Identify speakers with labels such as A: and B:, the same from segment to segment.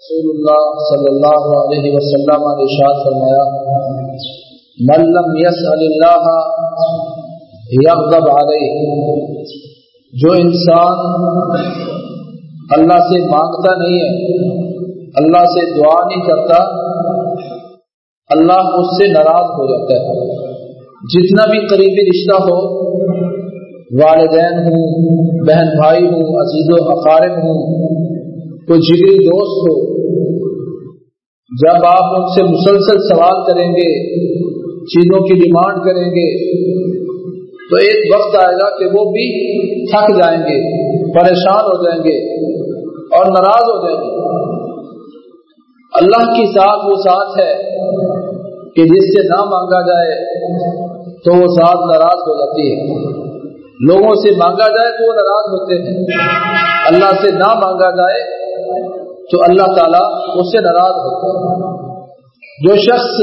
A: رسول اللہ صلی اللہ علیہ وسلم نے ارشاد فرمایا، من لم يسأل اللہ یغضب علیہ جو انسان اللہ سے مانگتا نہیں ہے، اللہ سے دعا نہیں کرتا، اللہ اس سے ناراض ہو جاتا ہے۔ جتنا بھی قریبی رشتہ ہو، والدین ہوں، بہن بھائی ہوں، عزیز و اقارب ہوں کوئی جگری دوست ہو۔ جب آپ ان سے مسلسل سوال کریں گے، چیزوں کی ڈیمانڈ کریں گے، تو ایک وقت آئے گا کہ وہ بھی تھک جائیں گے، پریشان ہو جائیں گے اور ناراض ہو جائیں گے۔ اللہ کی ساتھ وہ ساتھ ہے کہ جس سے نہ مانگا جائے تو وہ ساتھ ناراض ہو جاتی ہے۔ لوگوں سے مانگا جائے تو وہ ناراض ہوتے ہیں۔ اللہ سے نہ مانگا جائے تو اللہ تعالیٰ اس سے ناراض ہوتا ہے جو شخص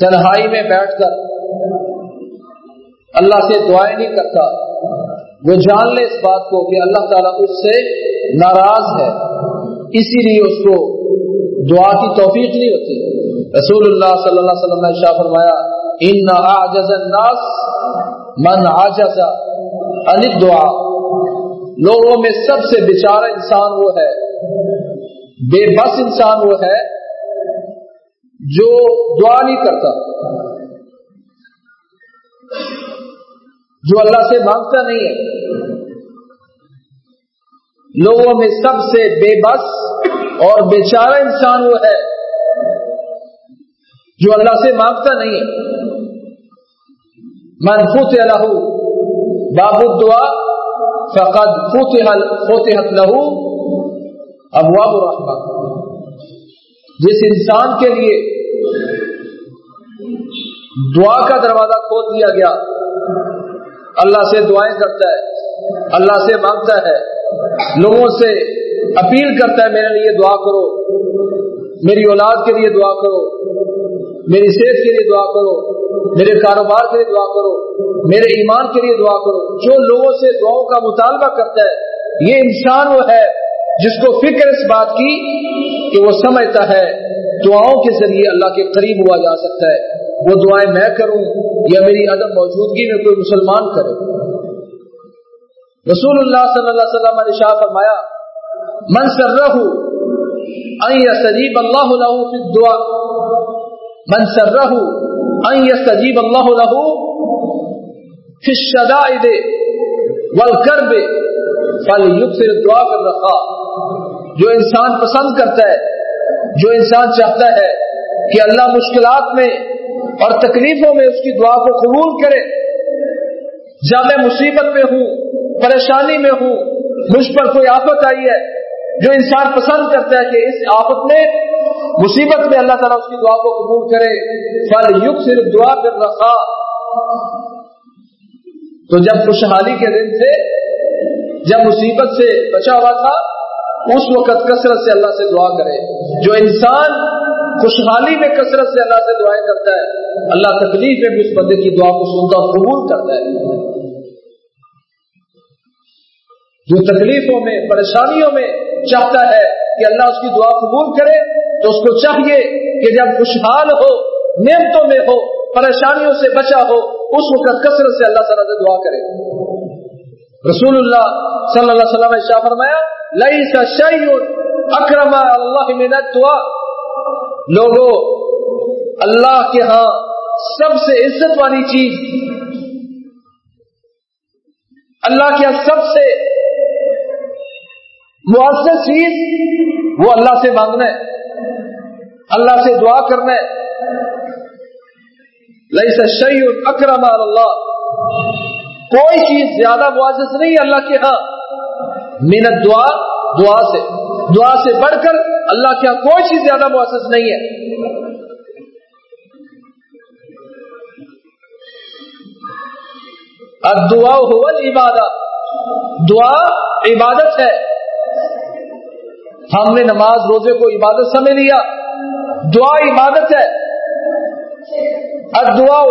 A: تنہائی میں بیٹھ کر اللہ سے دعائیں نہیں کرتا، وہ جان لے اس بات کو کہ اللہ تعالیٰ اس سے ناراض ہے۔ اسی لیے اس کو دعا کی توفیق نہیں ہوتی۔ رسول اللہ صلی اللہ علیہ وسلم نے شاہ فرمایا ان عجز الناس من عجز عن دعا لوگوں میں سب سے بیچارہ انسان وہ ہے۔ بے بس انسان وہ ہے جو دعا نہیں کرتا۔ جو اللہ سے مانگتا نہیں ہے۔ لوگوں میں سب سے بے بس اور بیچارہ انسان وہ ہے جو اللہ سے مانگتا نہیں ہے۔ من فتح باب الدعا فقد فتح فتحت له ابواب الرحمہ جس انسان کے لیے دعا کا دروازہ کھول دیا گیا، اللہ سے دعائیں کرتا ہے، اللہ سے مانگتا ہے، لوگوں سے اپیل کرتا ہے، میرے لیے دعا کرو، میری اولاد کے لیے دعا کرو، میری صحت کے لیے دعا کرو میرے کاروبار کے لیے دعا کرو، میرے ایمان کے لیے دعا کرو۔ جو لوگوں سے دعاؤں کا مطالبہ کرتا ہے، یہ انسان وہ ہے جس کو فکر اس بات کی کہ وہ سمجھتا ہے، دعاؤں کے ذریعے اللہ کے قریب ہوا جا سکتا ہے۔ وہ دعائیں میں کروں یا میری عدم موجودگی میں کوئی مسلمان کرے۔ رسول اللہ صلی اللہ علیہ وسلم نے شاہ فرمایا، من سرہ ان یستجیب اللہ له فی الدعاء، من سرہ ان یستجیب اللہ له فی الشدائد والکرب فلیکثر الدعاء بالرخاء جو انسان پسند کرتا ہے، جو انسان چاہتا ہے کہ اللہ مشکلات میں اور تکلیفوں میں اس کی دعا کو قبول کرے، جب میں مصیبت میں ہوں، پریشانی میں ہوں، مجھ پر کوئی آفت آئی ہے، جو انسان پسند کرتا ہے کہ اس آفت میں مصیبت میں اللہ تعالیٰ اس کی دعا کو قبول کرے۔ فل یگ صرف دعا کر رکھا تو جب خوشحالی کے دن سے، جب مصیبت سے بچا ہوا تھا، اس وقت کثرت سے اللہ سے دعا کرے۔ جو انسان خوشحالی میں کثرت سے اللہ سے دعائیں کرتا ہے، اللہ تکلیف میں بھی اس بندے کی دعا کو سنتا اور قبول کرتا ہے۔ جو تکلیفوں میں، پریشانیوں میں چاہتا ہے کہ اللہ اس کی دعا قبول کرے تو اس کو چاہیے کہ جب خوشحال ہو، نعمتوں میں ہو، پریشانیوں سے بچا ہو، اس وقت کثرت سے اللہ تعالیٰ سے دعا کرے۔ رسول اللہ صلی اللہ علیہ وسلم نے شاہ فرمایا؟ لئی سا شعیع اکرم اللہ من دعا لوگوں اللہ کے ہاں سب سے عزت والی چیز، اللہ کے ہاں سب سے مؤثر چیز، وہ اللہ سے مانگنا ہے۔ اللہ سے دعا کرنا ہے۔ لئی سا اکرم اللہ کوئی چیز زیادہ معزز نہیں اللہ کے ہاں۔ منت دعا دعا سے۔ دعا سے بڑھ کر اللہ کے ہاں کوئی چیز زیادہ معزز نہیں ہے۔ اب دعا ہو عبادت دعا عبادت ہے۔ ہم نے نماز، روزے کو عبادت سمجھ لیا۔ دعا عبادت ہے۔ اب دعا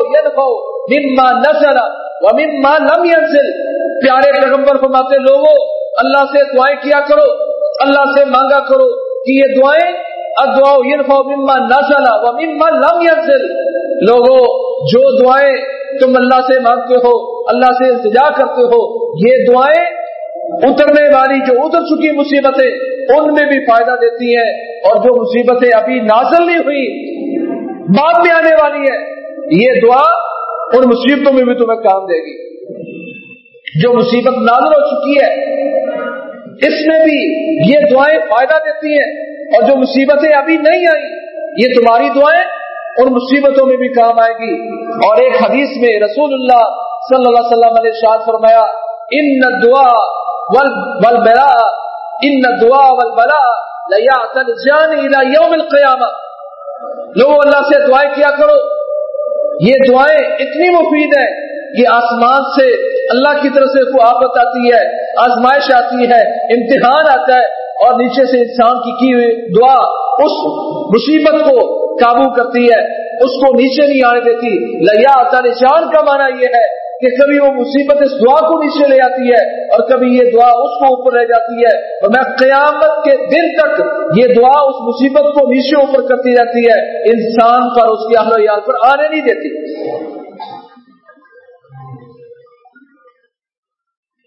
A: مما نزل و مما لم ينزل۔ پیارے پیغمبر فرماتے لوگوں اللہ سے دعائیں کیا کرو، اللہ سے مانگا کرو۔ کہ یہ دعائیں ادعا یرفع مما نزل و مما لم ينزل۔ لوگوں جو دعائیں تم اللہ سے مانگتے ہو، اللہ سے التجا کرتے ہو، یہ دعائیں اترنے والی جو اتر چکی مصیبتیں، ان میں بھی فائدہ دیتی ہیں۔ اور جو مصیبتیں ابھی نازل نہیں ہوئی، بعد میں آنے والی ہے یہ دعا ان مصیبتوں میں بھی تمہیں کام دے گی۔ جو مصیبت نازل ہو چکی ہے، اس میں بھی یہ دعائیں فائدہ دیتی ہیں۔ اور جو مصیبتیں ابھی نہیں آئی یہ تمہاری دعائیں ان مصیبتوں میں بھی کام آئے گی۔ اور ایک حدیث میں رسول اللہ صلی اللہ علیہ وسلم نے شاد فرمایا، ان دعا ول ان دعا ول بلا یوم القیامہ لوگوں اللہ سے دعائیں کیا کرو؟ یہ دعائیں اتنی مفید ہیں کہ آسمان سے اللہ کی طرف سے کوئی آفت آتی ہے، آزمائش آتی ہے، امتحان آتا ہے اور نیچے سے انسان کی کی ہوئی دعا اس مصیبت کو قابو کرتی ہے، اس کو نیچے نہیں آنے دیتی۔ لیا آتا نشان کا معنی یہ ہے کہ کبھی وہ مصیبت اس دعا کو نیچے لے آتی ہے اور کبھی یہ دعا اس کو اوپر رہ جاتی ہے اور میں قیامت کے دن تک یہ دعا اس مصیبت کو نیچے اوپر کرتی رہتی ہے۔ انسان پر، اس کے اہل یار پر آنے نہیں دیتی۔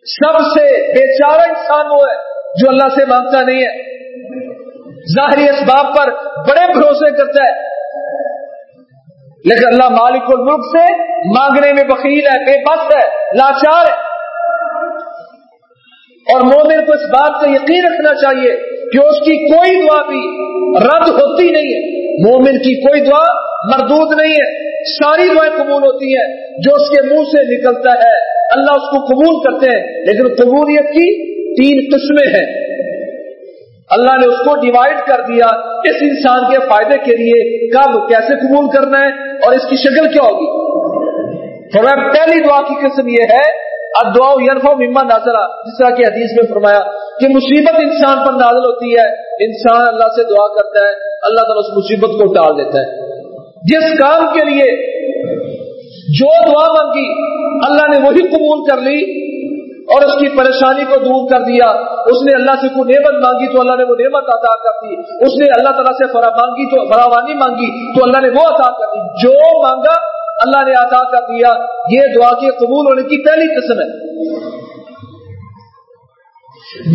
A: سب سے بے چارہ انسان وہ ہے جو اللہ سے مانگتا نہیں ہے۔ ظاہری اسباب پر بڑے بھروسے کرتا ہے۔ لیکن اللہ مالک الملک سے مانگنے میں بخیل ہے، بے بس ہے، لاچار ہے۔ اور مومن کو اس بات کا یقین رکھنا چاہیے کہ اس کی کوئی دعا بھی رد ہوتی نہیں ہے۔ مومن کی کوئی دعا مردود نہیں ہے۔ ساری دعائیں قبول ہوتی ہیں۔ جو اس کے منہ سے نکلتا ہے، اللہ اس کو قبول کرتے ہیں۔ لیکن قبولیت کی تین قسمیں ہیں۔ اللہ نے اس کو ڈیوائڈ کر دیا۔ اس انسان کے فائدے کے لیے کب، کیسے قبول کرنا ہے؟ اور اس کی شکل کیا ہوگی؟ پہلی دعا کی قسم یہ ہے اب دعا یرف مما نازلہ، جس طرح کی حدیث میں فرمایا کہ مصیبت انسان پر نازل ہوتی ہے، انسان اللہ سے دعا کرتا ہے، اللہ تعالیٰ اس مصیبت کو ٹال دیتا ہے۔ جس کام کے لیے جو دعا مانگی، اللہ نے وہی قبول کر لی اور اس کی پریشانی کو دور کر دیا۔ اس نے اللہ سے کوئی نعمت مانگی تو اللہ نے وہ نعمت عطا کر دی۔ اس نے اللہ تعالیٰ سے فرا مانگی تو فراوانی مانگی تو اللہ نے وہ عطا کر دی۔ جو مانگا اللہ نے عطا کر دیا۔ یہ دعا کے قبول ہونے کی پہلی قسم ہے۔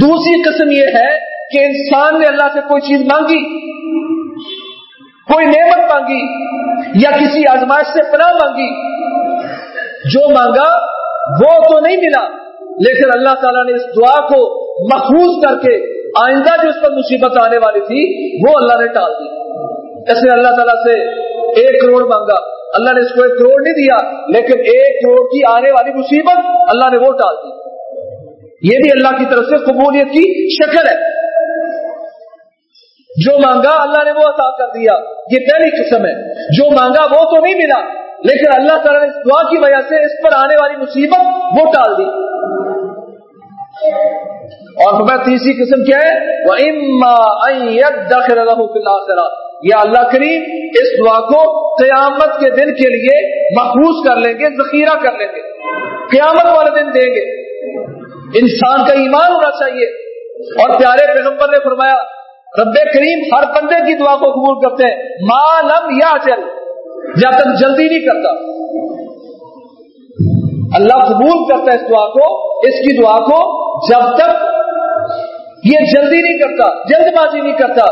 A: دوسری قسم یہ ہے کہ انسان نے اللہ سے کوئی چیز مانگی، کوئی نعمت مانگی یا کسی آزمائش سے پناہ مانگی۔ جو مانگا وہ تو نہیں ملا۔ لیکن اللہ تعالیٰ نے اس دعا کو محفوظ کر کے آئندہ جو اس پر مصیبت آنے والی تھی، وہ اللہ نے ٹال دی۔ ایسے اللہ تعالیٰ سے ایک کروڑ مانگا۔ اللہ نے اس کو ایک کروڑ نہیں دیا، لیکن ایک کروڑ کی آنے والی مصیبت اللہ نے وہ ٹال دی۔ یہ بھی اللہ کی طرف سے قبولیت کی شکل ہے۔ جو مانگا اللہ نے وہ عطا کر دیا۔ یہ پہلی قسم ہے۔ جو مانگا وہ تو نہیں ملا، لیکن اللہ تعالیٰ نے اس دعا کی وجہ سے اس پر آنے والی مصیبت وہ ٹال دی۔ اور ہمیں تیسری قسم کیا ہے؟ وہ اما یا اللہ کریم اس دعا کو قیامت کے دن کے لیے محفوظ کر لیں گے، ذخیرہ کر لیں گے۔ قیامت والے دن دیں گے۔ انسان کا ایمان ہونا چاہیے۔ اور پیارے پیغمبر نے فرمایا، رب کریم ہر بندے کی دعا کو قبول کرتے ہیں۔ مالم یا چل جب تک جلدی نہیں کرتا۔ اللہ قبول کرتا ہے اس دعا کو، اس کی دعا کو جب تک یہ جلدی نہیں کرتا جلد بازی نہیں کرتا،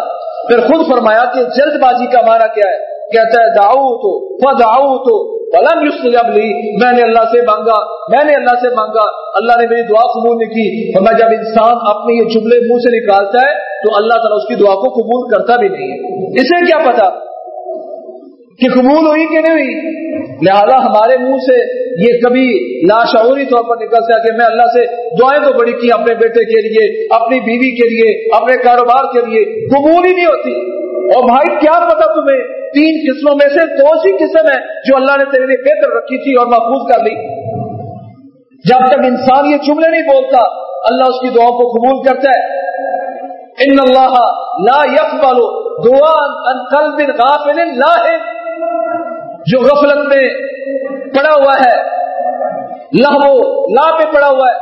A: پھر خود فرمایا کہ جلد بازی کا معنی کیا ہے؟ کہتا ہے داؤ تو فداؤ تو، فلم جب لی میں نے اللہ سے مانگا، میں نے اللہ سے مانگا، اللہ نے میری دعا قبول نہیں کی۔ فرمایا جب انسان اپنے یہ جملے منہ سے نکالتا ہے، تو اللہ تعالیٰ اس کی دعا کو قبول کرتا بھی نہیں ہے۔ اسے کیا پتا کہ قبول ہوئی کہ نہیں ہوئی؟ لہذا ہمارے منہ سے یہ کبھی لاشعوری طور پر نکلتا ہے کہ میں اللہ سے دعائیں تو بڑی کی اپنے بیٹے کے لیے، اپنی بیوی کے لیے، اپنے کاروبار کے لیے قبول ہی نہیں ہوتی۔ اور بھائی، کیا پتا تمہیں تین قسموں میں سے کون سی قسم ہے جو اللہ نے تیرے لیے بہتر رکھی تھی اور محفوظ کر لی؟ جب تک انسان یہ جملے نہیں بولتا، اللہ اس کی دعا کو قبول کرتا ہے۔ ان اللہ لا يقبل دعا ان قلب غافل لاہن جو غفلت میں پڑا ہوا ہے، لہو لا پہ پڑا ہوا ہے،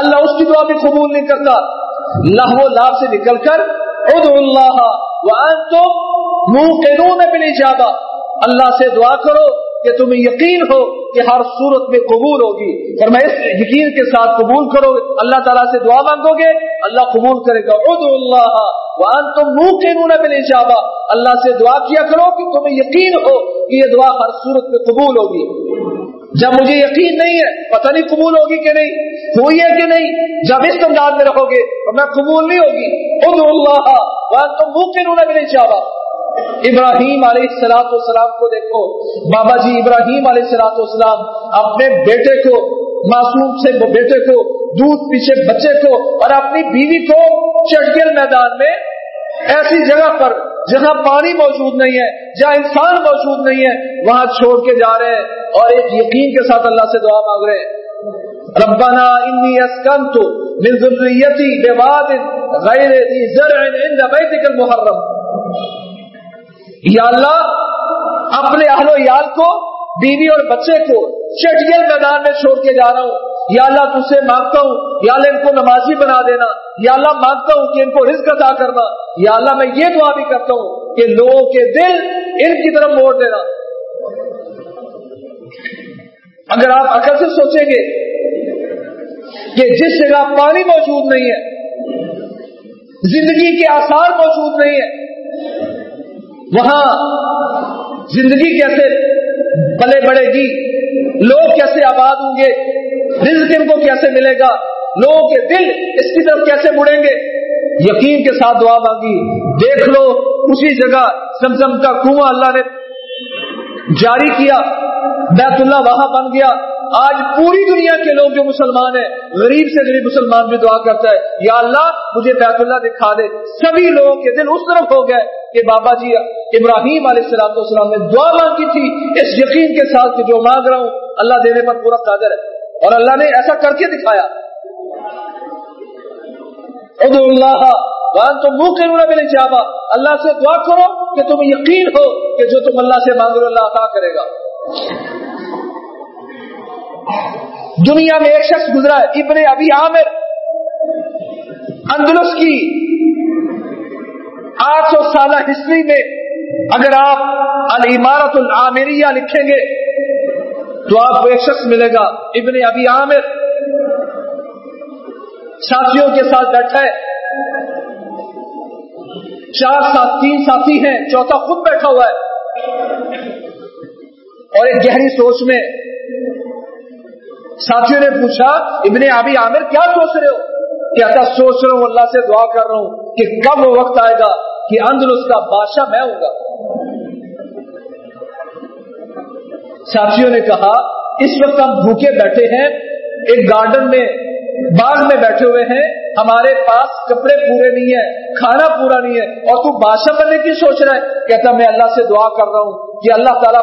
A: اللہ اس کی دعا بھی قبول نہیں کرتا۔ لہو لاب سے نکل کر ادعوا اللہ وانتم موقنون بالاجابہ اللہ سے دعا کرو کہ تمہیں یقین ہو کہ ہر صورت میں قبول ہوگی۔ اور میں اس یقین کے ساتھ قبول کرو اللہ تعالیٰ سے دعا مانگو گے، اللہ قبول کرے گا۔ ادعوا اللہ وانتم موقنون بالاجابہ اللہ سے دعا کیا کرو کہ تمہیں یقین ہو کہ یہ دعا ہر صورت میں قبول ہوگی۔ جب مجھے یقین نہیں ہے، پتہ نہیں قبول ہوگی کہ نہیں، ہوئی ہے کہ نہیں، جب اس انداز میں رہو گے تو میں قبول نہیں ہوگی۔ ادعوا اللہ وانتم موقنون بالاجابہ ابراہیم علیہ السلاط والسلام کو دیکھو۔ بابا جی ابراہیم علیہ السلاط والسلام اپنے بیٹے کو، معصوم سے بیٹے کو، دودھ پیچھے بچے کو اور اپنی بیوی کو چٹگل میدان میں ایسی جگہ پر جہاں پانی موجود نہیں ہے، جہاں انسان موجود نہیں ہے، وہاں چھوڑ کے جا رہے ہیں اور ایک یقین کے ساتھ اللہ سے دعا مانگ رہے ہیں۔ ربنا انی اسکنت من ذریتی بواد غیر ذی زرع عند بیتک المحرم۔ یا اللہ، اپنے اہل و یال کو، بیوی اور بچے کو چٹگل میدان میں چھوڑ کے جا رہا ہوں۔ یا اللہ تجھ سے مانگتا ہوں۔ یا اللہ، ان کو نمازی بنا دینا۔ یا اللہ، مانگتا ہوں کہ ان کو رزق ادا کرنا۔ یا اللہ، میں یہ دعا بھی کرتا ہوں کہ لوگوں کے دل ان کی طرف موڑ دینا۔ اگر آپ عقل سے سوچیں گے کہ جس جگہ پانی موجود نہیں ہے، زندگی کے آثار موجود نہیں ہے وہاں زندگی کیسے پلے بڑھے گی؟ لوگ کیسے آباد ہوں گے؟ رزق ان کو کیسے ملے گا؟ لوگوں کے دل اس کی طرف کیسے مڑیں گے؟ یقین کے ساتھ دعا مانگی۔ دیکھ لو، اسی جگہ سمسم کا کنواں اللہ نے جاری کیا۔ بیت اللہ وہاں بن گیا۔ آج پوری دنیا کے لوگ جو مسلمان ہیں، غریب سے غریب مسلمان بھی دعا کرتا ہے، یا اللہ، مجھے بیت اللہ دکھا دے۔ سبھی لوگوں کے دل اس طرف ہو گئے۔ کہ بابا جی ابراہیم علیہ السلام والسلام نے دعا مانگی تھی، اس یقین کے ساتھ کہ جو مانگ رہا ہوں، اللہ دینے پر پورا قادر ہے۔ اور اللہ نے ایسا کر کے دکھایا۔ ادو اللہ تو منہ کے رونا ملے جابا اللہ سے دعا کرو کہ تمہیں یقین ہو کہ جو تم اللہ سے مانگو، اللہ عطا کرے گا۔ دنیا میں ایک شخص گزرا ہے، ابن ابھی عامر، اندلس کی۔ آٹھ سو سالہ ہسٹری میں اگر آپ العمارت العامریہ لکھیں گے تو آپ کو ایک شخص ملے گا، ابن ابھی عامر۔ ساتھیوں کے ساتھ بیٹھا ہے۔ چار ساتھ تین ساتھی ہیں، چوتھا خود بیٹھا ہوا ہے۔ اور ایک گہری سوچ میں ساتھیوں نے پوچھا، ابن ابھی عامر کیا سوچ رہے ہو؟ کہتا، سوچ رہا ہوں، اللہ سے دعا کر رہا ہوں کہ کب وہ وقت آئے گا؟ کہ اندلس کا بادشاہ میں ہوں گا۔ ساتھیوں نے کہا، اس وقت ہم بھوکے بیٹھے ہیں، ایک گارڈن میں، باغ میں بیٹھے ہوئے ہیں، ہمارے پاس کپڑے پورے نہیں ہیں، کھانا پورا نہیں ہے، اور تو بادشاہ بننے کی سوچ رہا ہے۔ کہتا میں اللہ سے دعا کر رہا ہوں کہ اللہ تعالیٰ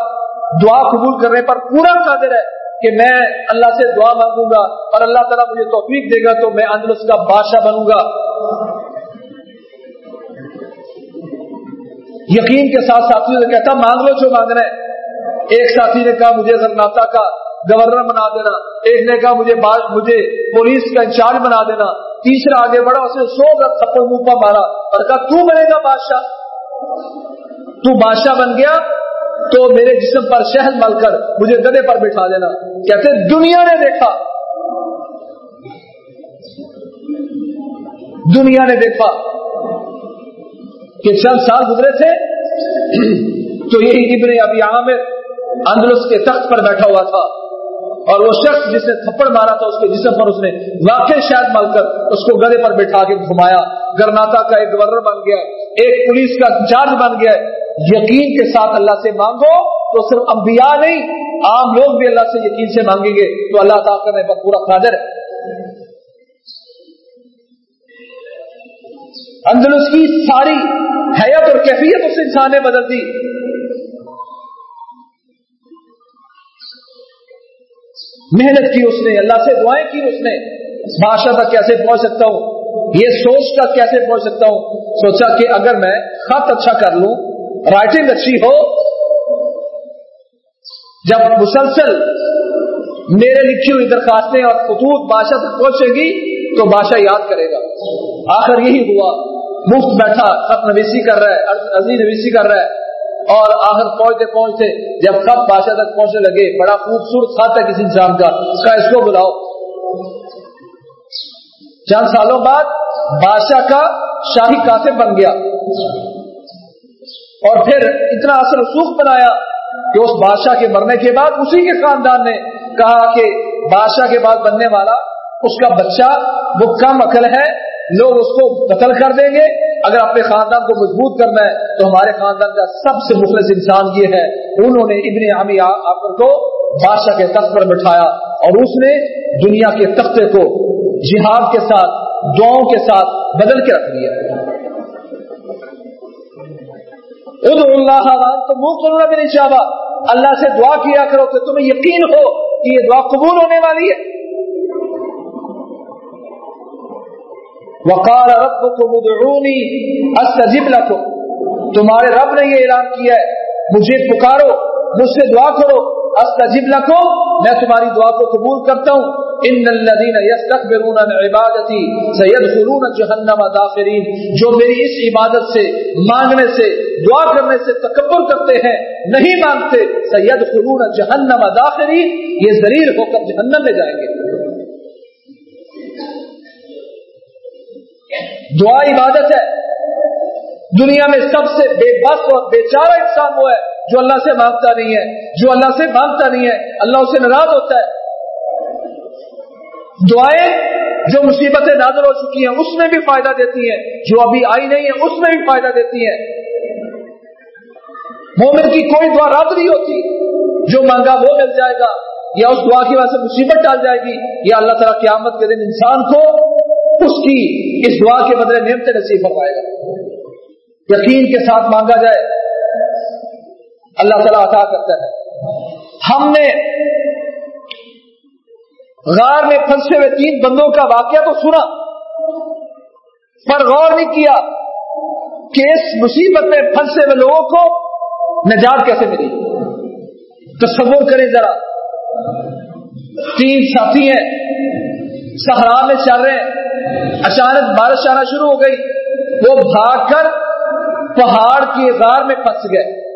A: دعا قبول کرنے پر پورا قادر ہے کہ میں اللہ سے دعا مانگوں گا اور اللہ تعالیٰ مجھے توفیق دے گا تو میں اندلس کا بادشاہ بنوں گا۔ یقین کے ساتھ ساتھیوں سے کہتا مانگ لو جو مانگنا ہے۔ ایک ساتھی نے کہا، مجھے زرناتا کا گورنر بنا دینا۔ ایک نے کہا، مجھے مجھے پولیس کا انچارج بنا دینا۔ تیسرا آگے بڑھا اسے سو کا تھپڑ منہ پا مارا۔ اور کہا، تو بنے گا بادشاہ۔ تو بادشاہ بن گیا۔ تو میرے جسم پر شہد مل کر مجھے گدے پر بٹھا دینا۔ کہتے، دنیا نے دیکھا۔ دنیا نے دیکھا۔ کہ چند سال گزرے تھے، تو یہی ابن ابھی عامر اندرس کے تخت پر بیٹھا ہوا تھا۔ اور وہ شخص جس نے تھپڑ مارا تھا، اس کے جسم پر اس نے واقع شاید مل کر اس کو گلے پر بٹھا کے گھمایا۔ گرناتا کا ایک گورنر بن گیا، ایک پولیس کا چارج بن گیا۔ یقین کے ساتھ اللہ سے مانگو تو صرف انبیاء نہیں، عام لوگ بھی اللہ سے یقین سے مانگیں گے۔ تو اللہ تعالیٰ کرنے پر پورا قادر ہے۔ اندلس کی ساری حیات اور کیفیت اس انسان نے بدل دی۔ محنت کی اس نے، اللہ سے دعائیں کی اس نے۔ بادشاہ تک کیسے پہنچ سکتا ہوں؟ یہ سوچ کر کیسے پہنچ سکتا ہوں؟ سوچا کہ اگر میں خط اچھا کر لوں رائٹنگ اچھی ہو، جب مسلسل میرے لکھی ہوئی درخواستیں اور خطوط بادشاہ تک پہنچے گی، تو بادشاہ یاد کرے گا۔ آخر یہی ہوا۔ مفت بیٹھا خط نویسی کر رہا ہے عزیز نویسی کر رہا ہے۔ اور آخر پہنچتے پہنچتے جب خط بادشاہ تک پہنچنے لگے، بڑا خوبصورت خط ہے کسی انسان کا، اس کا اس کو بلاؤ۔ چند سالوں بعد بادشاہ کا شاہی کاتب بن گیا۔ اور پھر اتنا اثر سوکھ بنایا کہ اس بادشاہ کے مرنے کے بعد اسی کے خاندان نے کہا کہ بادشاہ کے بعد بننے والا اس کا بچہ، وہ کم عقل ہے لوگ اس کو قتل کر دیں گے۔ اگر اپنے خاندان کو مضبوط کرنا ہے، تو ہمارے خاندان کا سب سے مخلص انسان یہ ہے۔ انہوں نے ابن عامی آکر کو بادشاہ کے تخت پر بٹھایا اور اس نے دنیا کے تختے کو جہاد کے ساتھ، دعاؤں کے ساتھ بدل کے رکھ دیا۔ ادھر اللہ تو منہ کرنا بھی نہیں چاہا اللہ سے دعا کیا کرو کہ تمہیں یقین ہو کہ یہ دعا قبول ہونے والی ہے۔ وقال ربكم ادعوني استجب لكم. تمہارے رب نے یہ اعلان کیا ہے. مجھے پکارو، مجھ سے دعا کرو. استجب لكم، میں تمہاری دعا کو قبول کرتا ہوں. ان الذين يستكبرون عن عبادتي سيدخلون جهنم داخرين. جو میری اس عبادت سے، مانگنے سے، دعا کرنے سے تکبر کرتے ہیں، نہیں مانگتے، سيدخلون جهنم داخرين. یہ ذلیل ہو کر جہنم میں جائیں گے۔ دعا عبادت ہے۔ دنیا میں سب سے بے بس اور بے چارہ انسان وہ ہے جو اللہ سے مانگتا نہیں ہے، جو اللہ سے مانگتا نہیں ہے، اللہ اسے ناراض ہوتا ہے۔ دعائیں جو مصیبتیں نازل ہو چکی ہیں، اس میں بھی فائدہ دیتی ہیں۔ جو ابھی آئی نہیں ہے اس میں بھی فائدہ دیتی ہیں۔ مومن کی کوئی دعا رد نہیں ہوتی، جو مانگا وہ مل جائے گا۔ یا اس دعا کی وجہ سے مصیبت ڈال جائے گی۔ یا اللہ تعالیٰ قیامت کے دن انسان کو اس کی اس دعا کے بدلے نعمت نصیب ہو پائے گا یقین کے ساتھ مانگا جائے۔ اللہ تعالیٰ عطا کرتا ہے۔ ہم نے غار میں پھنسے ہوئے تین بندوں کا واقعہ تو سنا۔ پر غور نہیں کیا کہ اس مصیبت میں پھنسے ہوئے لوگوں کو نجات کیسے ملی۔ تصور کریں ذرا۔ تین ساتھی ہیں سہرا میں چل رہے ہیں۔ اچانک بارش آنا شروع ہو گئی۔ وہ بھاگ کر پہاڑ کی غار میں پھنس گئے۔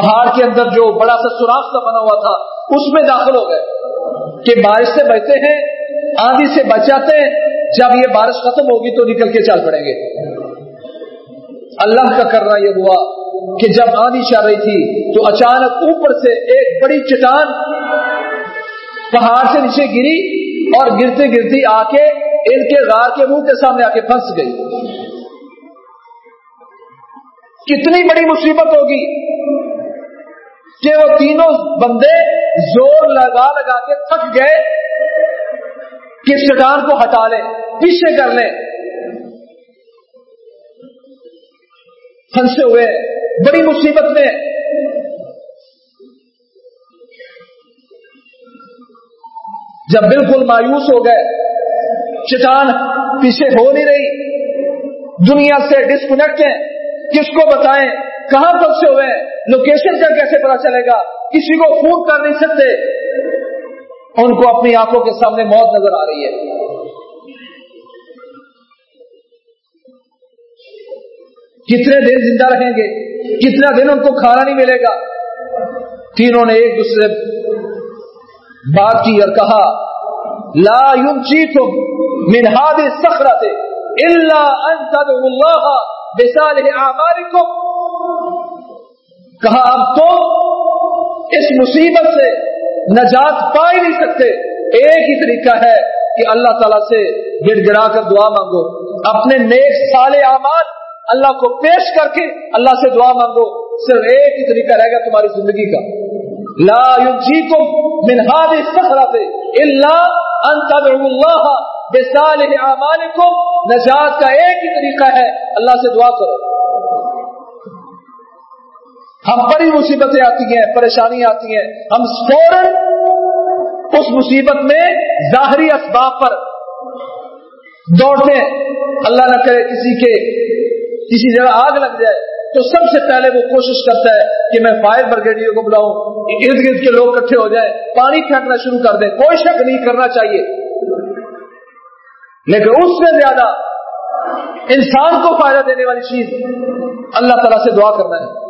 A: پہاڑ کے اندر جو بڑا سا سوراخ کا بنا ہوا تھا، اس میں داخل ہو گئے۔ کہ بارش سے بچتے ہیں، آندھی سے بچ جاتے ہیں۔ جب یہ بارش ختم ہوگی تو نکل کے چل پڑیں گے۔ اللہ کا کرنا یہ ہوا کہ جب آندھی چل رہی تھی تو اچانک اوپر سے ایک بڑی چٹان پہاڑ سے نیچے گری اور گرتے گرتی آ کے ان کے غار کے منہ کے سامنے آ کے پھنس گئی۔ کتنی بڑی مصیبت ہوگی کہ وہ تینوں بندے زور لگا لگا کے تھک گئے کہ چٹان کو ہٹا لیں پیچھے کر لیں پھنسے ہوئے، بڑی مصیبت میں جب بالکل مایوس ہو گئے چٹان پیچھے ہو نہیں رہی۔ دنیا سے ڈسکنیکٹ ہیں۔ کس کو بتائیں؟ کہاں پھنسے ہوئے؟ لوکیشن کا کیسے پتا چلے گا؟ کسی کو فون کر نہیں سکتے۔ ان کو اپنی آنکھوں کے سامنے موت نظر آ رہی ہے۔ کتنے دن زندہ رہیں گے؟ کتنا دن ان کو کھانا نہیں ملے گا؟ تینوں نے ایک دوسرے بات کی اور کہا، لا یون چی تم منہاد سخرت اللہ اللہ بسال اعمالکم۔ کہا، اب تم اس مصیبت سے نجات پا ہی نہیں سکتے۔ ایک ہی طریقہ ہے کہ اللہ تعالیٰ سے گڑ گڑا کر دعا مانگو۔ اپنے نیک سال اعمال اللہ کو پیش کر کے اللہ سے دعا مانگو۔ صرف ایک ہی طریقہ رہے گا تمہاری زندگی کا۔ لا ينجيكم من هذه الصخرة الا ان تدعوا الله بصالح اعمالكم نجات کا ایک ہی طریقہ ہے، اللہ سے دعا کرو۔ ہم بڑی مصیبتیں آتی ہیں پریشانی آتی ہیں۔ ہم فوراً اس مصیبت میں ظاہری اسباب پر دوڑتے ہیں۔ اللہ نہ کرے کسی کے، کسی جگہ آگ لگ جائے۔ تو سب سے پہلے وہ کوشش کرتا ہے کہ میں فائر برگیڈیوں کو بلاؤں، ارد گرد کے لوگ اکٹھے ہو جائیں، پانی پھینکنا شروع کر دیں۔ کوئی شک نہیں کرنا چاہیے۔ لیکن اس سے زیادہ انسان کو فائدہ دینے والی چیز اللہ تعالیٰ سے دعا کرنا ہے۔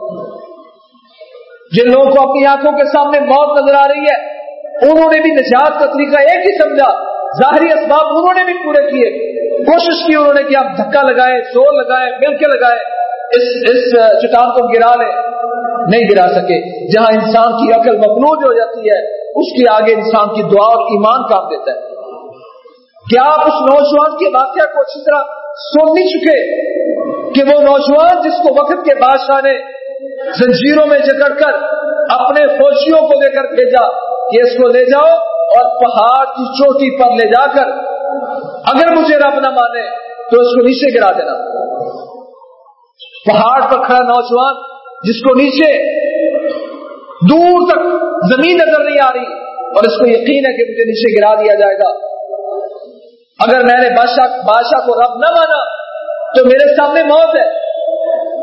A: جن لوگوں کو اپنی آنکھوں کے سامنے موت نظر آ رہی ہے، انہوں نے بھی نجات کا طریقہ ایک ہی سمجھا۔ ظاہری اسباب انہوں نے بھی پورے کیے۔ کوشش کی انہوں نے کہ آپ دھکا لگائے زور لگائے مل کے لگائے اس اس چٹان کو گرا لیں نہیں گرا سکے۔ جہاں انسان کی عقل مفلوج ہو جاتی ہے، اس کے آگے انسان کی دعا اور ایمان کام دیتا ہے۔ کیا آپ اس نوجوان کے واقعہ کو اچھی طرح سن نہیں چکے کہ وہ نوجوان جس کو وقت کے بادشاہ نے زنجیروں میں جکڑ کر اپنے فوجیوں کو لے کر بھیجا، کہ اس کو لے جاؤ اور پہاڑ کی چوٹی پر لے جا کر اگر مجھے رب نہ مانے تو اس کو نیچے گرا دینا۔ پہاڑ پر کھڑا نوجوان جس کو نیچے دور تک زمین نظر نہیں آ رہی اور اس کو یقین ہے کہ مجھے نیچے گرا دیا جائے گا۔ اگر میں نے بادشاہ بادشاہ کو رب نہ مانا تو میرے سامنے موت ہے۔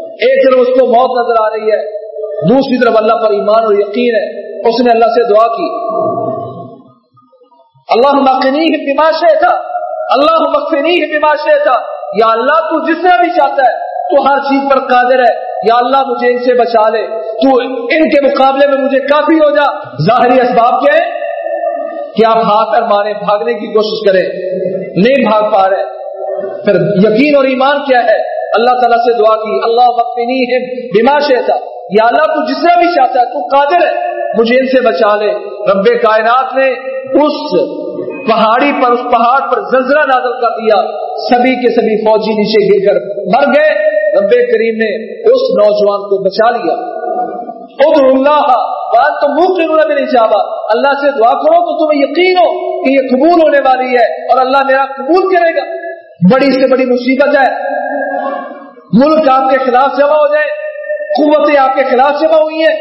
A: ایک طرف اس کو موت نظر آ رہی ہے، دوسری طرف اللہ پر ایمان اور یقین ہے۔ اس نے اللہ سے دعا کی۔ اللہ مقنی بیماشے تھا اللہ مقنی بیماشے تھا یا اللہ تو جس طرح بھی چاہتا ہے تو ہر چیز پر قادر ہے۔ یا اللہ مجھے ان سے بچا لے۔ تو ان کے مقابلے میں مجھے کافی ہو جا۔ ظاہری اسباب کیا ہے کہ آپ ہاتھ پر مارے بھاگنے کی کوشش کریں۔ نہیں بھاگ پا رہے۔ پھر یقین اور ایمان کیا ہے؟ اللہ تعالیٰ سے دعا کی۔ اللہ وقفنی ہے بیمار تھا یا اللہ تو جس طرح بھی چاہتا ہے، تو قادر ہے۔ مجھے ان سے بچا لے۔ رب کائنات نے اس پہاڑی پر، اس پہاڑ پر زلزلہ نازل کر دیا۔ سبھی کے سبھی فوجی نیچے گر کر مر گئے۔ رب کریم نے اس نوجوان کو بچا لیا۔ ادھر اللہ بات تو منہ کے بھی نہیں اللہ سے دعا کرو تو تمہیں یقین ہو کہ یہ قبول ہونے والی ہے اور اللہ میرا قبول کرے گا۔ بڑی سے بڑی مصیبت ہے۔ ملک آپ کے خلاف جمع ہو جائے۔ قوتیں آپ کے خلاف جمع ہوئی ہیں۔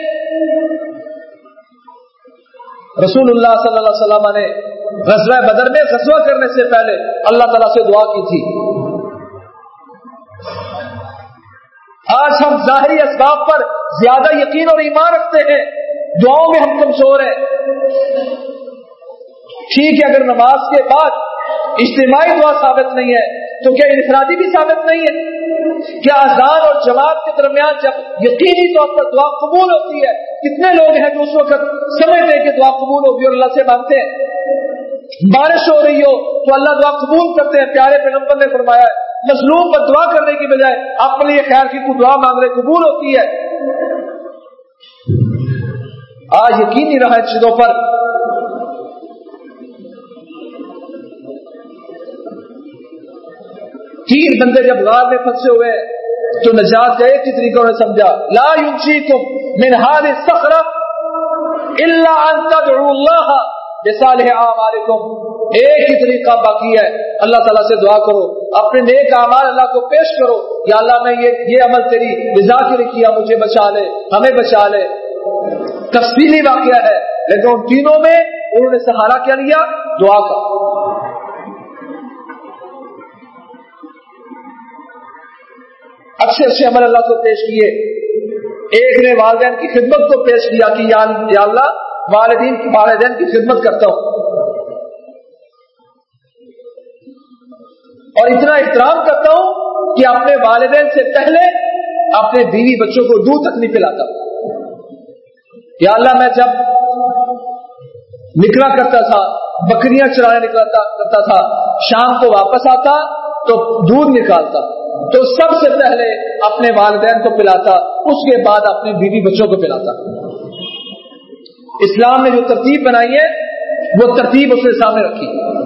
A: رسول اللہ صلی اللہ علیہ وسلم نے غزوہ بدر میں غزوہ کرنے سے پہلے اللہ تعالیٰ سے دعا کی تھی۔ آج ہم ظاہری اسباب پر زیادہ یقین اور ایمان رکھتے ہیں۔ دعاؤں میں ہم کمزور ہیں۔ ٹھیک ہے، اگر نماز کے بعد اجتماعی دعا ثابت نہیں ہے، تو کیا انفرادی بھی ثابت نہیں ہے؟ کیا اذان اور جماعت کے درمیان جب یقینی طور پر دعا قبول ہوتی ہے، کتنے لوگ ہیں جو اس وقت سمجھتے ہیں کہ دعا قبول ہوگی اور اللہ سے مانگتے ہیں؟ بارش ہو رہی ہو تو اللہ دعا قبول کرتے ہیں۔ پیارے پیغمبر نے فرمایا ہے مظلوم پر دعا کرنے کی بجائے اپنے یہ خیال کی دعا مانگ رہے قبول ہوتی ہے۔ آج یقین نہیں رہا چیزوں پر۔ تین بندے جب غار میں پھنسے ہوئے تو نجات کا ایک ہی طریقہ نے سمجھا، لا یونچی تم منہار سخر اللہ اللہ ایک ہی طریقہ باقی ہے۔ اللہ تعالیٰ سے دعا کرو، اپنے نیک اعمال اللہ کو پیش کرو۔ یا اللہ، میں یہ یہ عمل تیری رضا کے لیے کیا، مجھے بچا لے، ہمیں بچا لے۔ تفصیلی واقعہ ہے، لیکن ان تینوں میں انہوں نے سہارا کیا لیا؟ دعا کا۔ اچھے اچھے عمل اللہ کو پیش کیے۔ ایک نے والدین کی خدمت کو پیش کیا کہ یا اللہ والدین والدین کی خدمت کرتا ہوں۔ اور اتنا احترام کرتا ہوں کہ اپنے والدین سے پہلے اپنے بیوی بچوں کو دودھ تک نہیں پلاتا۔ یا اللہ میں جب نکلا کرتا تھا، بکریاں چرانے نکلا کرتا تھا، شام کو واپس آتا تو دودھ نکالتا، تو سب سے پہلے اپنے والدین کو پلاتا، اس کے بعد اپنے بیوی بچوں کو پلاتا۔ اسلام نے جو ترتیب بنائی ہے، وہ ترتیب اس نے سامنے رکھی۔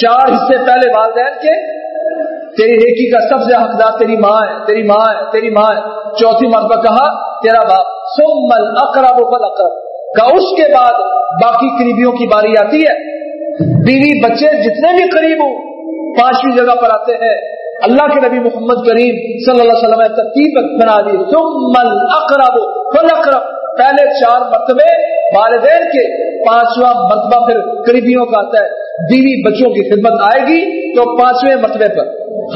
A: چار حصے پہلے والدین کے، تیری نیکی کا سب سے حقدار تیری ماں ہے، تیری ماں ہے، تیری ماں ہے۔ چوتھی مرتبہ کہا، تیرا باپ۔ سمل اقرب و فل اقرب کا اس کے بعد باقی قریبیوں کی باری آتی ہے۔ بیوی، بچے جتنے بھی قریب ہوں، پانچویں جگہ پر آتے ہیں۔ اللہ کے نبی محمد کریم صلی اللہ علیہ وسلم ترتیب بنا دی۔ سمل اقرب فل اقرب پہلے چار مرتبے والدین کے پانچواں مرتبہ پھر قریبیوں کا آتا ہے، بیوی بچوں کی خدمت آئے گی تو پانچویں مرتبے پر۔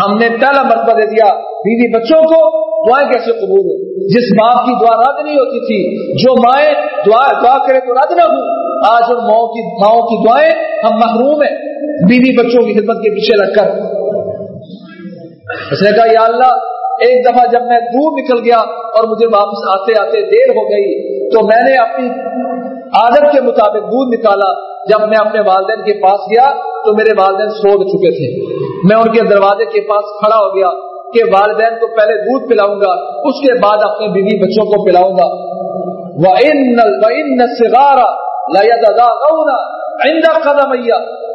A: ہم نے پہلا مرتبہ دے دیا بیوی بچوں کو، دعائیں کیسے قبول ہو جس باپ کی دعا رد نہیں ہوتی تھی، جو مائیں دعا دعا کرے تو رد نہ ہوں۔ آج ان ماؤں کی ماؤں کی دعائیں ہم محروم ہیں۔ بیوی بچوں کی خدمت کے پیچھے لگ کر۔ اس نے کہا، یا اللہ ایک دفعہ جب میں دور نکل گیا اور مجھے واپس آتے آتے دیر ہو گئی، تو میں نے اپنی عادت کے مطابق دودھ نکالا۔ جب میں اپنے والدین کے پاس گیا، تو میرے والدین سو چکے تھے۔ میں ان کے دروازے کے پاس کھڑا ہو گیا کہ والدین کو پہلے دودھ پلاؤں گا، اس کے بعد اپنے بیوی بچوں کو پلاؤں گا۔ قدم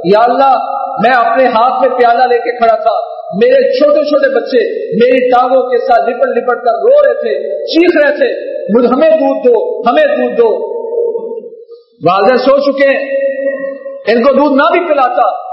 A: یا اللہ میں اپنے ہاتھ میں پیالہ لے کے کھڑا تھا۔ میرے چھوٹے چھوٹے بچے میری ٹانگوں کے ساتھ لپٹ لپٹ کر رو رہے تھے، چیخ رہے تھے۔ ہمیں دودھ دو، ہمیں دودھ دو۔ والدین سو چکے۔ ان کو دودھ نہ بھی پلاتا،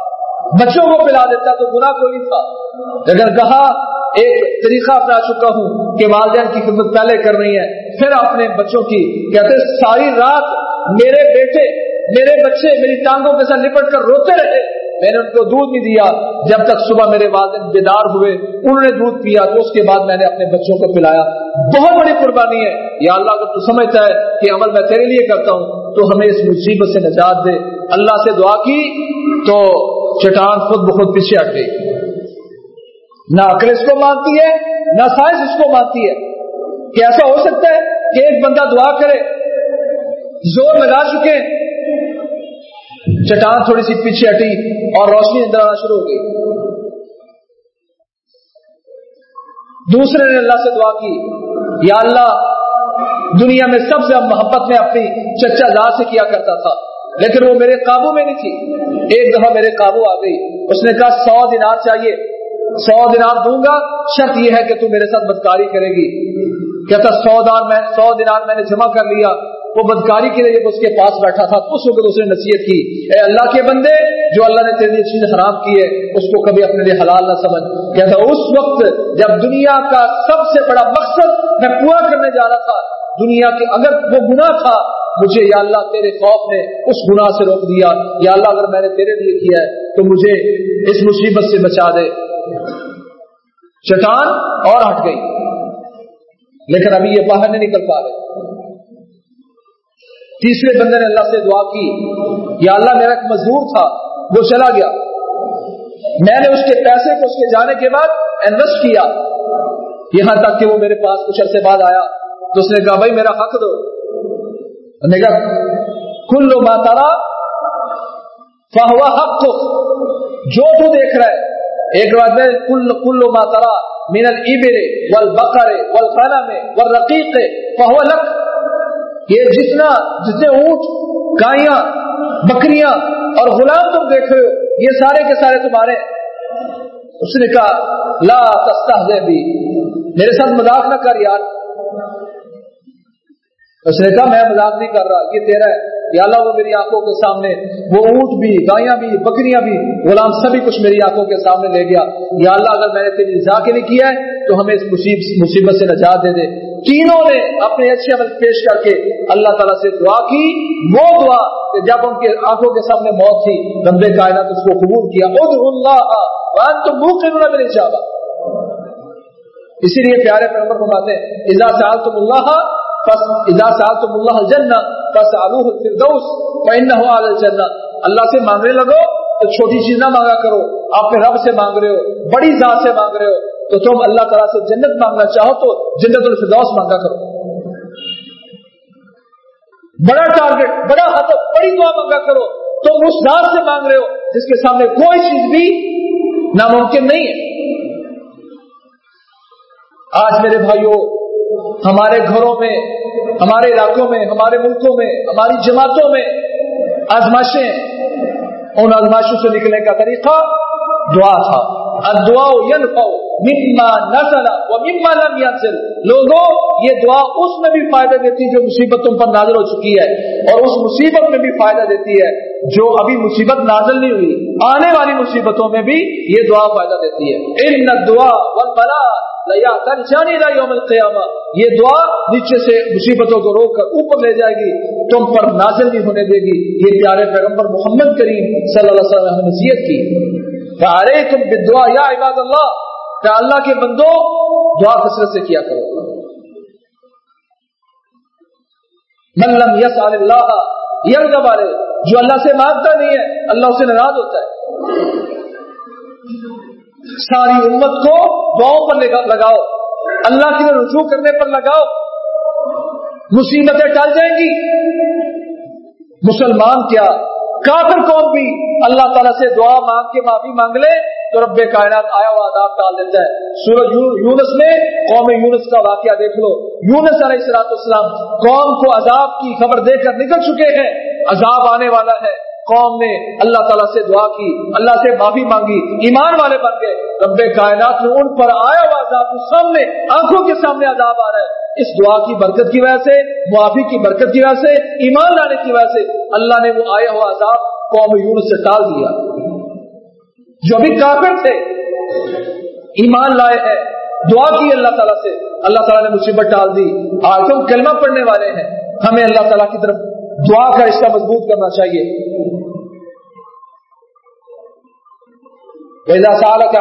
A: بچوں کو پلا دیتا تو گنا کوئی تھا۔ اگر کہا، ایک طریقہ اپنا چکا ہوں کہ والدین کی خدمت پہلے کر رہی ہے، پھر اپنے بچوں کی۔ کہتے ساری رات میرے بیٹے، میرے بچے میری ٹانگوں کے ساتھ لپٹ کر روتے رہے میں نے ان کو دودھ نہیں دیا۔ جب تک صبح میرے والدین بیدار ہوئے، انہوں نے دودھ پیا، تو اس کے بعد میں نے اپنے بچوں کو پلایا۔ بہت بڑی قربانی ہے۔ یا اللہ، اگر تو سمجھتا ہے کہ عمل میں تیرے لیے کرتا ہوں، تو ہمیں اس مصیبت سے نجات دے۔ اللہ سے دعا کی، تو چٹان خود بخود پیچھے ہٹ گئی۔ نہ عقل اس کو مانتی ہے، نہ سائنس اس کو مانتی ہے۔ کہ ایسا ہو سکتا ہے کہ ایک بندہ دعا کرے، زور لگا چکے چٹان تھوڑی سی پیچھے ہٹی اور روشنی اندر آنا شروع ہو گئی۔ دوسرے نے اللہ سے دعا کی، یا اللہ، دنیا میں سب سے محبت میں اپنی چچا زاد سے کیا کرتا تھا، لیکن وہ میرے قابو میں نہیں تھی۔ ایک دفعہ میرے قابو آ گئی۔ اس نے کہا، سو دنار چاہیے۔ سو دنار دوں گا، شرط یہ ہے کہ تو میرے ساتھ بدکاری کرے گی۔ کہتا، سو دار میں، سو دنار میں نے جمع کر لیا۔ وہ بدکاری کے لیے اس کے پاس بیٹھا تھا اس وقت اس نے نصیحت کی، اے اللہ کے بندے، جو اللہ نے تیری چیز حرام کی ہے اس کو کبھی اپنے لیے حلال نہ سمجھ۔ کہتا، اس وقت جب دنیا کا سب سے بڑا مقصد میں پورا کرنے جا رہا تھا، دنیا کے اگر وہ گناہ تھا، مجھے یا اللہ تیرے خوف نے اس گناہ سے روک دیا۔ یا اللہ، اگر میں نے تیرے لیے کیا ہے، تو مجھے اس مصیبت سے بچا دے۔ چٹان اور ہٹ گئی۔ لیکن ابھی یہ باہر نہیں نکل پا رہے۔ تیسرے بندے نے اللہ سے دعا کی یا اللہ میرا ایک مزدور تھا، وہ چلا گیا۔ میں نے اس کے پیسے کو اس کے جانے کے بعد انویسٹ کیا۔ یہاں تک کہ وہ میرے پاس کچھ عرصے بعد آیا۔ تو اس نے کہا، بھائی، میرا حق دو۔ نے کہا کل ماتارا فہوا حق تو جو تو دیکھ رہا ہے۔ ایک بات میں، کل کل ماترا من البر ول بکرے ول خانہ میں ول رقیق لک۔ یہ جتنا جتنے اونٹ، گائیاں، بکریاں اور غلام تم دیکھ رہے ہو یہ سارے کے سارے تمہارے۔ اس نے کہا، لا تستہ بھی میرے ساتھ مذاق نہ کر یار۔ اس نے کہا، میں مذاق نہیں کر رہا، یہ تیرا ہے۔ یا اللہ، وہ میری آنکھوں کے سامنے، وہ اونٹ بھی، گائیاں بھی، بکریاں بھی، غلام سبھی کچھ میری آنکھوں کے سامنے لے گیا۔ یا اللہ، اگر میں نے تیری رضا کے لیے کیا ہے، تو ہمیں اس مصیبت سے نجات دے دے۔ تینوں نے اپنے اچھے عمل پیش کر کے اللہ تعالیٰ سے دعا کی۔ وہ دعا کہ جب ان کے آنکھوں کے سامنے موت تھی رمبے کائنات اس کو قبول کیا۔ اللہ تو منہ کے میرے چاہا اسی لیے پیارے پیغمبر فرماتے ہیں، اذا سالتم اللہ پس اذا سالتم اللہ الجنہ پس الوہ الفردوس فانه علی الجنہ۔ اللہ سے مانگنے لگو تو چھوٹی چیز نہ مانگا کرو۔ آپ رب سے مانگ رہے ہو، بڑی ذات سے مانگ رہے ہو۔ تو تم اللہ تعالیٰ سے جنت مانگنا چاہو تو جنت الفردوس مانگا کرو۔ بڑا ٹارگیٹ بڑا ہدف بڑی دعا مانگا کرو۔ تم اس ذات سے مانگ رہے ہو جس کے سامنے کوئی چیز بھی ناممکن نہیں ہے۔ آج میرے بھائیوں ہمارے گھروں میں، ہمارے علاقوں میں، ہمارے ملکوں میں، ہماری جماعتوں میں آزمائشیں، ان آزمائشوں سے نکلنے کا طریقہ دعا تھا۔ دعا مما نزل و مما لم ينزل. لوگوں، یہ دعا اس میں بھی فائدہ دیتی ہے جو مصیبت تم پر نازل ہو چکی ہے، اور اس مصیبت میں بھی فائدہ دیتی ہے جو ابھی مصیبت نازل نہیں ہوئی، آنے والی مصیبتوں میں بھی یہ دعا فائدہ دیتی ہے۔ ان دعا والبلاء یوم القیامہ یہ دعا نیچے سے مصیبتوں کو روک کر اوپر لے جائے گی، تم پر نازل نہیں ہونے دے گی۔ یہ پیارے پیغمبر محمد کریم صلی اللہ علیہ وسلم نے نصیحت کی۔ تم یا عباد اللہ۔ کہ اللہ کے بندو، دعا کثرت سے کیا کرو۔ ملم یس اللہ یم والے جو اللہ سے مانگتا نہیں ہے، اللہ اسے ناراض ہوتا ہے۔ ساری امت کو دعاؤں پر لگاؤ۔ اللہ کی رجوع کرنے پر لگاؤ۔ مصیبتیں ٹل جائیں گی۔ مسلمان کیا؟ کافر قوم بھی اللہ تعالیٰ سے دعا مانگ کے معافی مانگ لے۔ تو رب کائنات آیا ہوا عذاب ڈال دیتا ہے۔ سورج یونس میں قوم یونس کا واقعہ دیکھ لو۔ یونس علیہ السلاط اسلام قوم کو عذاب کی خبر دے کر نکل چکے ہیں۔ عذاب آنے والا ہے۔ قوم نے اللہ تعالیٰ سے دعا کی، اللہ سے معافی مانگی، ایمان والے بن گئے۔ رب کائنات میں ان پر آیا ہوا عذاب سامنے، آنکھوں کے سامنے عذاب آ رہا ہے۔ اس دعا کی برکت کی وجہ سے، معافی کی برکت کی وجہ سے، ایمان لانے کی وجہ سے اللہ نے وہ آیا ہوا عذاب قوم یونس سے ٹال دیا۔ جو بھی کافر تھے، ایمان لائے ہیں، دعا کی اللہ تعالیٰ سے۔ اللہ تعالیٰ نے مصیبت ڈال دی۔ آج ہم کلمہ پڑھنے والے ہیں۔ ہمیں اللہ تعالیٰ کی طرف دعا کا رشتہ مضبوط کرنا چاہیے۔ وإذا سألك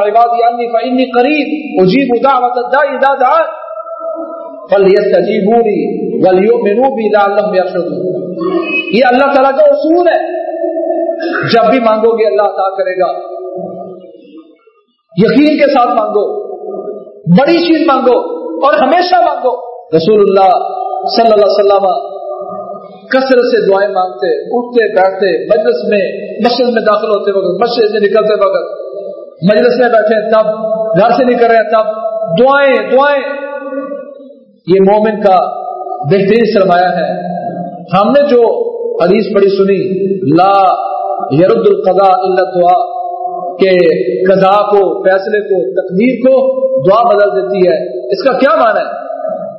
A: یہ اللہ تعالیٰ کا اصول ہے۔ جب بھی مانگو گے اللہ عطا کرے گا۔ یقین کے ساتھ مانگو، بڑی چیز مانگو اور ہمیشہ مانگو۔ رسول اللہ صلی اللہ علیہ وسلم کثرت سے دعائیں مانگتے، اٹھتے، بیٹھتے، مجلس میں، مسجد میں داخل ہوتے وقت، مسجد میں نکلتے وقت۔ مجلس میں بیٹھے تب، گھر سے نکل رہے تب۔ دعائیں دعائیں۔ یہ مومن کا بہترین سرمایہ ہے۔ ہم نے جو حدیث پڑھی، سنی، لا یرد القضاء اللہ دعا کہ قضا کو، فیصلے کو، تقدیر کو دعا بدل دیتی ہے۔ اس کا کیا معنی ہے؟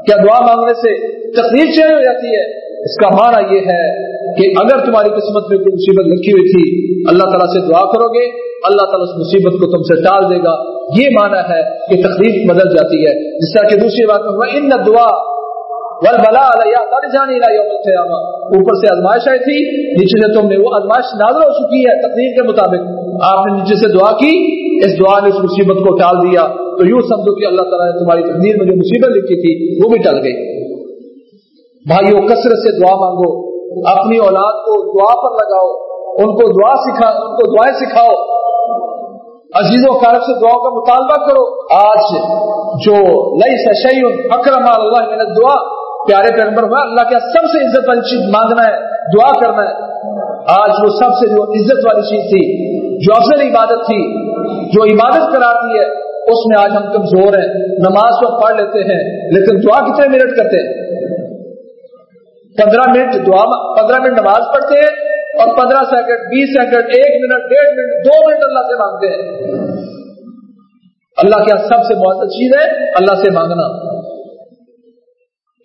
A: کیا دعا مانگنے سے تقدیر چینج ہو جاتی ہے؟ اس کا معنی یہ ہے کہ اگر تمہاری قسمت میں کوئی مصیبت لکھی ہوئی تھی، اللہ تعالیٰ سے دعا کرو گے، اللہ تعالیٰ اس مصیبت کو تم سے ٹال دے گا۔ یہ مانا ہے کہ تقریب بدل جاتی ہے۔ جس طرح کہ دوسری بات میں ان دعا اوپر سے آزمائش آئی تھی نیچے سے تم نے وہ آزمائش نازل ہو چکی ہے تقریر کے مطابق آپ نے نیچے سے دعا کی اس دعا نے اس مصیبت کو ٹال دیا تو یوں سمجھو کہ اللہ تعالیٰ نے تمہاری تقدیر میں جو مصیبت لکھی تھی وہ بھی ٹل گئی بھائیو کثرت سے دعا مانگو اپنی اولاد کو دعا پر لگاؤ ان کو دعا سکھا ان کو دعائیں سکھاؤ عزیز و کارب سے دعا کا مطالبہ کرو آج جو لئی سشی اکرم اللہ میں نے دعا پیارے پیغمبر ہوا اللہ کا سب سے عزت والی چیز مانگنا ہے، دعا کرنا ہے۔ آج وہ سب سے جو عزت والی چیز تھی، جو افضل عبادت تھی، جو عبادت کراتی ہے، اس میں آج ہم کمزور ہیں۔ نماز کو پڑھ لیتے ہیں، لیکن دعا کتنے منٹ کرتے ہیں؟ پندرہ منٹ دعا پندرہ منٹ نماز پڑھتے ہیں اور پندرہ سیکنڈ، بیس سیکنڈ، ایک منٹ، ڈیڑھ منٹ، دو منٹ اللہ سے مانگتے ہیں۔ اللہ کیا سب سے بہت اچھی چیز ہے، اللہ سے مانگنا۔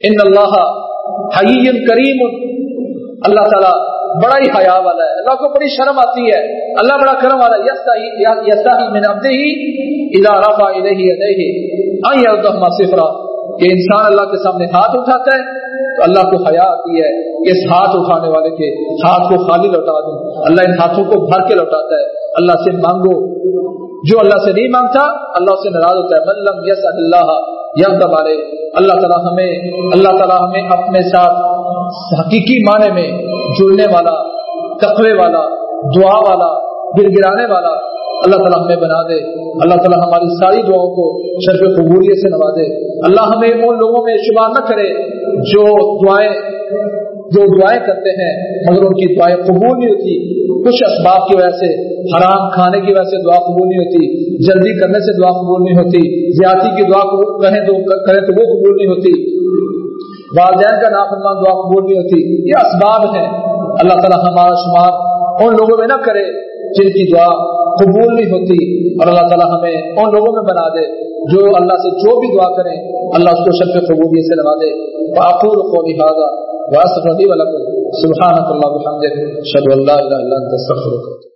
A: ان اللہ حیم کریم اللہ تعالیٰ بڑا ہی حیا والا ہے۔ اللہ کو بڑی شرم آتی ہے۔ اللہ بڑا کرم والا صفرا۔ کہ انسان اللہ کے سامنے ہاتھ اٹھاتا ہے تو اللہ کو حیا آتی ہے اس ہاتھ اٹھانے والے کے ہاتھ کو خالی لوٹا دوں۔ اللہ ان ہاتھوں کو بھر کے لوٹاتا ہے۔ اللہ سے مانگو۔ جو اللہ سے نہیں مانگتا، اللہ سے ناراض ہوتا ہے۔ ملم یس اللہ یم تبارے اللہ تعالیٰ ہمیں اللہ تعالیٰ ہمیں اپنے ساتھ حقیقی معنی میں جڑنے والا، تقوی والا، دعا والا گر گرانے والا اللہ تعالیٰ ہمیں بنا دے۔ اللہ تعالیٰ ہماری ساری دعاؤں کو شرف قبولیت سے نوازے۔ اللہ ہمیں ان لوگوں میں شمار نہ کرے جو دعائیں جو دعائیں کرتے ہیں، مگر ان کی دعائیں قبول نہیں ہوتی۔ کچھ اسباب کی وجہ سے، حرام کھانے کی وجہ سے دعا قبول نہیں ہوتی۔ جلدی کرنے سے دعا قبول نہیں ہوتی۔ زیادتی کی دعا کہیں تو، کریں تو وہ قبول نہیں ہوتی۔ والدین کا نافرمان دعا قبول نہیں ہوتی۔ یہ اسباب ہیں۔ اللہ تعالیٰ ہمارا شمار ان لوگوں میں نہ کرے جن کی دعا قبول نہیں ہوتی۔ اور اللہ تعالیٰ ہمیں ان لوگوں میں بنا دے جو اللہ سے جو بھی دعا کریں، اللہ اس کو شب قبولیت سے لگا دے۔ باقور کو لہٰذا واسف ولکم سبحانك سبحانک اللہ اشهد ان لا الہ الا انت استغفرك